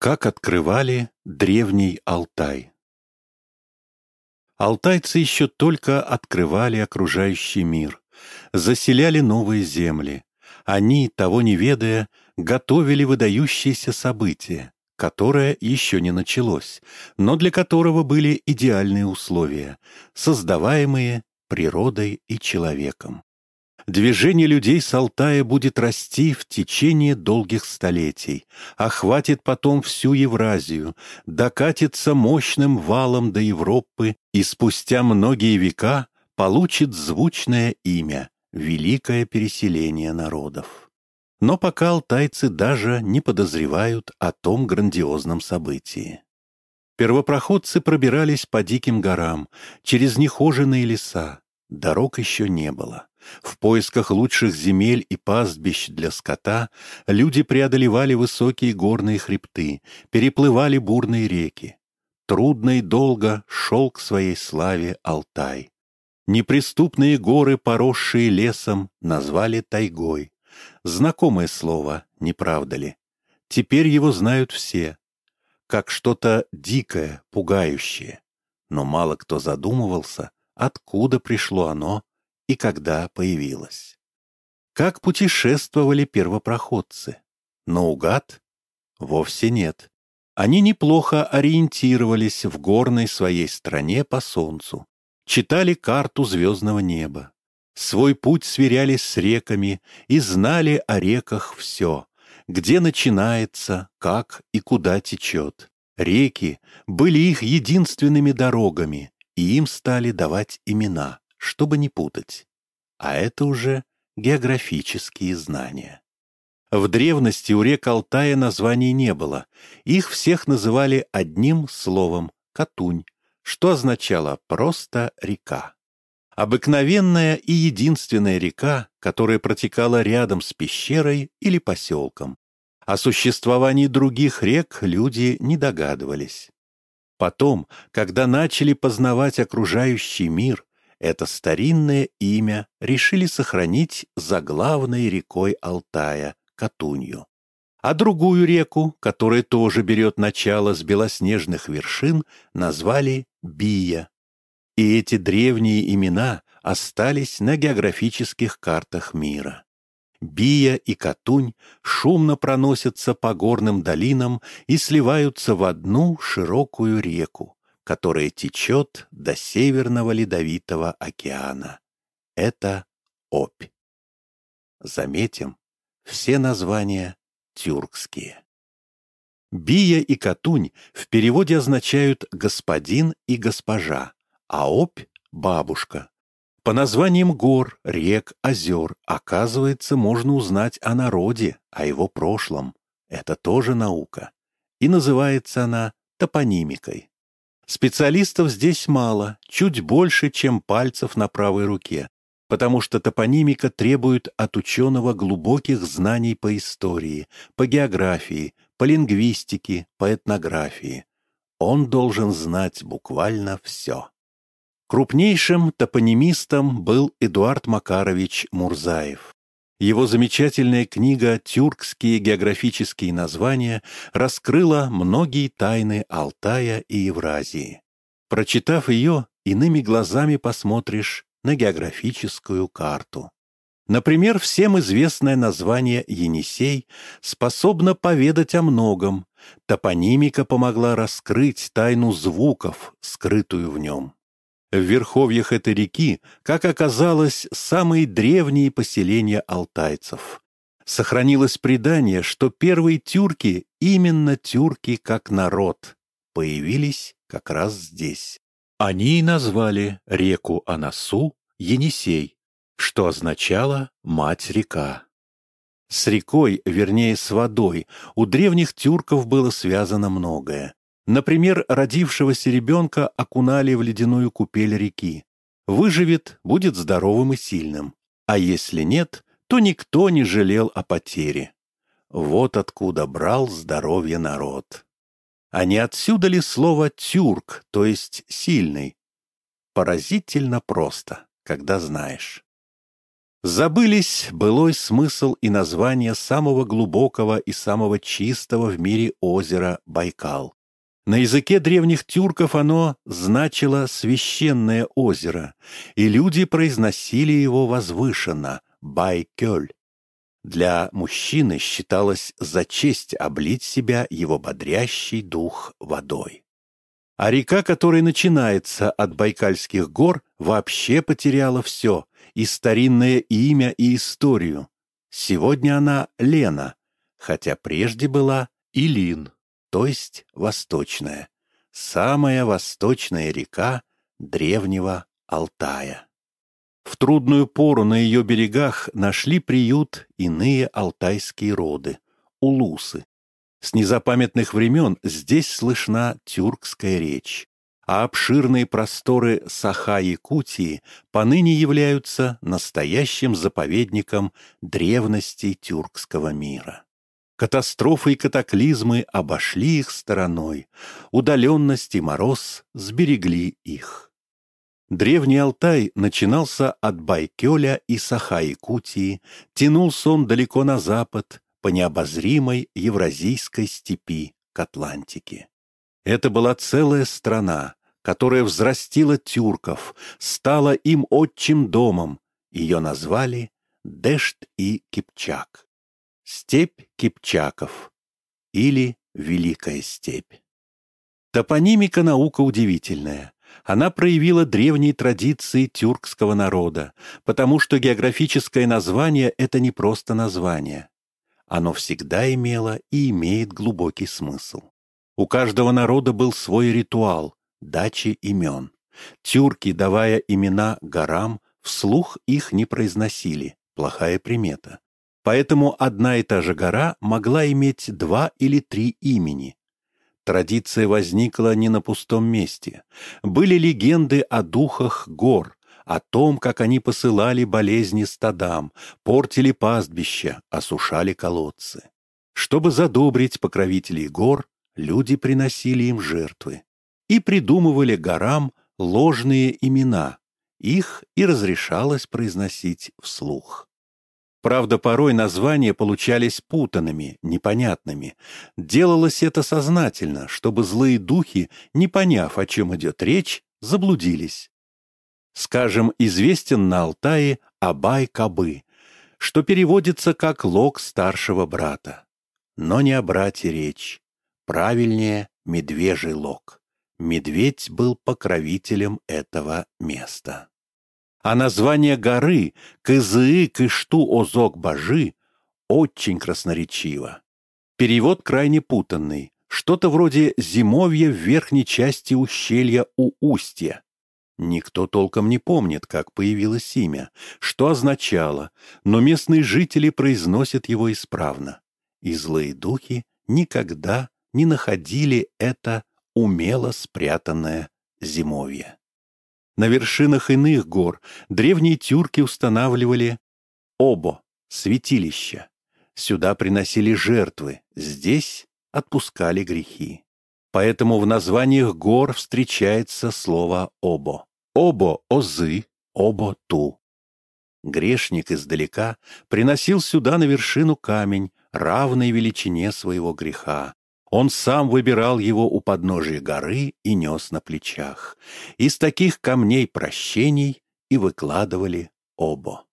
Как открывали древний Алтай Алтайцы еще только открывали окружающий мир, заселяли новые земли. Они, того не ведая, готовили выдающиеся события, которое еще не началось, но для которого были идеальные условия, создаваемые природой и человеком. Движение людей с Алтая будет расти в течение долгих столетий, охватит потом всю Евразию, докатится мощным валом до Европы и спустя многие века получит звучное имя «Великое переселение народов». Но пока алтайцы даже не подозревают о том грандиозном событии. Первопроходцы пробирались по диким горам, через нехоженные леса. Дорог еще не было. В поисках лучших земель и пастбищ для скота люди преодолевали высокие горные хребты, переплывали бурные реки. Трудно и долго шел к своей славе Алтай. Неприступные горы, поросшие лесом, назвали тайгой. Знакомое слово, не правда ли? Теперь его знают все. Как что-то дикое, пугающее. Но мало кто задумывался, откуда пришло оно и когда появилась. Как путешествовали первопроходцы? Наугад? Вовсе нет. Они неплохо ориентировались в горной своей стране по солнцу, читали карту звездного неба, свой путь сверяли с реками и знали о реках все, где начинается, как и куда течет. Реки были их единственными дорогами, и им стали давать имена чтобы не путать. А это уже географические знания. В древности у рек Алтая названий не было, их всех называли одним словом «катунь», что означало просто «река». Обыкновенная и единственная река, которая протекала рядом с пещерой или поселком. О существовании других рек люди не догадывались. Потом, когда начали познавать окружающий мир, это старинное имя решили сохранить за главной рекой Алтая, Катунью. А другую реку, которая тоже берет начало с белоснежных вершин, назвали Бия. И эти древние имена остались на географических картах мира. Бия и Катунь шумно проносятся по горным долинам и сливаются в одну широкую реку, которая течет до Северного Ледовитого океана. Это Обь. Заметим, все названия тюркские. Бия и Катунь в переводе означают «господин» и «госпожа», а Обь — «бабушка». По названиям гор, рек, озер, оказывается, можно узнать о народе, о его прошлом. Это тоже наука. И называется она топонимикой. Специалистов здесь мало, чуть больше, чем пальцев на правой руке, потому что топонимика требует от ученого глубоких знаний по истории, по географии, по лингвистике, по этнографии. Он должен знать буквально все. Крупнейшим топонимистом был Эдуард Макарович Мурзаев. Его замечательная книга «Тюркские географические названия» раскрыла многие тайны Алтая и Евразии. Прочитав ее, иными глазами посмотришь на географическую карту. Например, всем известное название Енисей способно поведать о многом. Топонимика помогла раскрыть тайну звуков, скрытую в нем. В верховьях этой реки, как оказалось, самые древние поселения алтайцев. Сохранилось предание, что первые тюрки, именно тюрки как народ, появились как раз здесь. Они и назвали реку Анасу Енисей, что означало «мать-река». С рекой, вернее, с водой, у древних тюрков было связано многое. Например, родившегося ребенка окунали в ледяную купель реки. Выживет, будет здоровым и сильным. А если нет, то никто не жалел о потере. Вот откуда брал здоровье народ. А не отсюда ли слово «тюрк», то есть «сильный»? Поразительно просто, когда знаешь. Забылись былой смысл и название самого глубокого и самого чистого в мире озера Байкал. На языке древних тюрков оно значило «священное озеро», и люди произносили его возвышенно «Байкёль». Для мужчины считалось за честь облить себя его бодрящий дух водой. А река, которая начинается от Байкальских гор, вообще потеряла все, и старинное имя, и историю. Сегодня она Лена, хотя прежде была Илин, то есть восточная, самая восточная река древнего Алтая. В трудную пору на ее берегах нашли приют иные алтайские роды — улусы. С незапамятных времен здесь слышна тюркская речь, а обширные просторы Саха-Якутии поныне являются настоящим заповедником древности тюркского мира. Катастрофы и катаклизмы обошли их стороной, удаленность и мороз сберегли их. Древний Алтай начинался от Байкёля и Саха-Якутии, тянулся он далеко на запад, по необозримой Евразийской степи к Атлантике. Это была целая страна, которая взрастила тюрков, стала им отчим домом. Ее назвали Дешт и Кипчак. Степь Кипчаков или Великая степь. Топонимика наука удивительная. Она проявила древние традиции тюркского народа, потому что географическое название — это не просто название. Оно всегда имело и имеет глубокий смысл. У каждого народа был свой ритуал — дачи имен. Тюрки, давая имена горам, вслух их не произносили, плохая примета. Поэтому одна и та же гора могла иметь два или три имени, Традиция возникла не на пустом месте. Были легенды о духах гор, о том, как они посылали болезни стадам, портили пастбища, осушали колодцы. Чтобы задобрить покровителей гор, люди приносили им жертвы и придумывали горам ложные имена. Их и разрешалось произносить вслух. Правда, порой названия получались путанными, непонятными. Делалось это сознательно, чтобы злые духи, не поняв, о чем идет речь, заблудились. Скажем, известен на Алтае Абай-Кабы, что переводится как «лог старшего брата». Но не о брате речь. Правильнее — медвежий лог. Медведь был покровителем этого места а название горы Кызы Кышту Озок Бажи очень красноречиво. Перевод крайне путанный, что-то вроде «зимовья в верхней части ущелья у устья». Никто толком не помнит, как появилось имя, что означало, но местные жители произносят его исправно. И злые духи никогда не находили это умело спрятанное зимовье. На вершинах иных гор древние тюрки устанавливали обо, святилища. Сюда приносили жертвы, здесь отпускали грехи. Поэтому в названиях гор встречается слово «обо». «Обо» — «озы», «обо» — «ту». Грешник издалека приносил сюда на вершину камень, равной величине своего греха, он сам выбирал его у подножия горы и нес на плечах. Из таких камней прощений и выкладывали обо.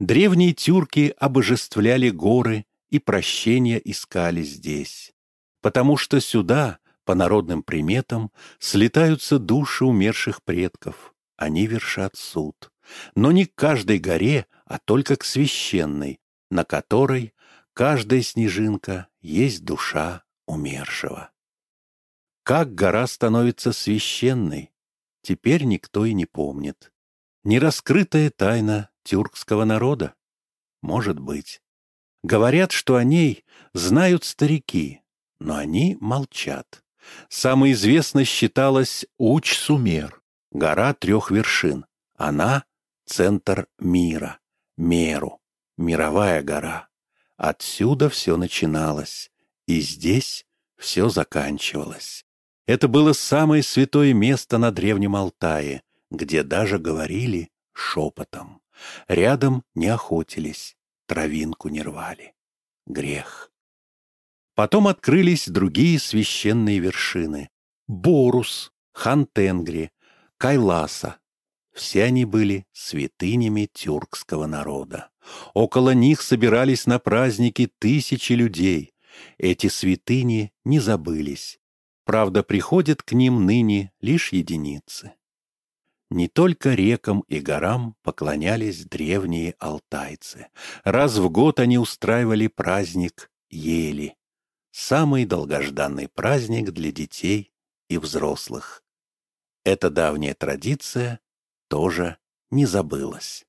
Древние тюрки обожествляли горы и прощения искали здесь, потому что сюда, по народным приметам, слетаются души умерших предков. Они вершат суд. Но не к каждой горе, а только к священной, на которой каждая снежинка есть душа умершего. Как гора становится священной, теперь никто и не помнит. Нераскрытая тайна тюркского народа? Может быть. Говорят, что о ней знают старики, но они молчат. Самой известной считалась Уч-Сумер, гора трех вершин. Она — центр мира, Меру, мировая гора. Отсюда все начиналось. И здесь все заканчивалось. Это было самое святое место на Древнем Алтае, где даже говорили шепотом. Рядом не охотились, травинку не рвали. Грех. Потом открылись другие священные вершины. Борус, Хантенгри, Кайласа. Все они были святынями тюркского народа. Около них собирались на праздники тысячи людей. Эти святыни не забылись. Правда, приходят к ним ныне лишь единицы. Не только рекам и горам поклонялись древние алтайцы. Раз в год они устраивали праздник ели. Самый долгожданный праздник для детей и взрослых. Эта давняя традиция тоже не забылась.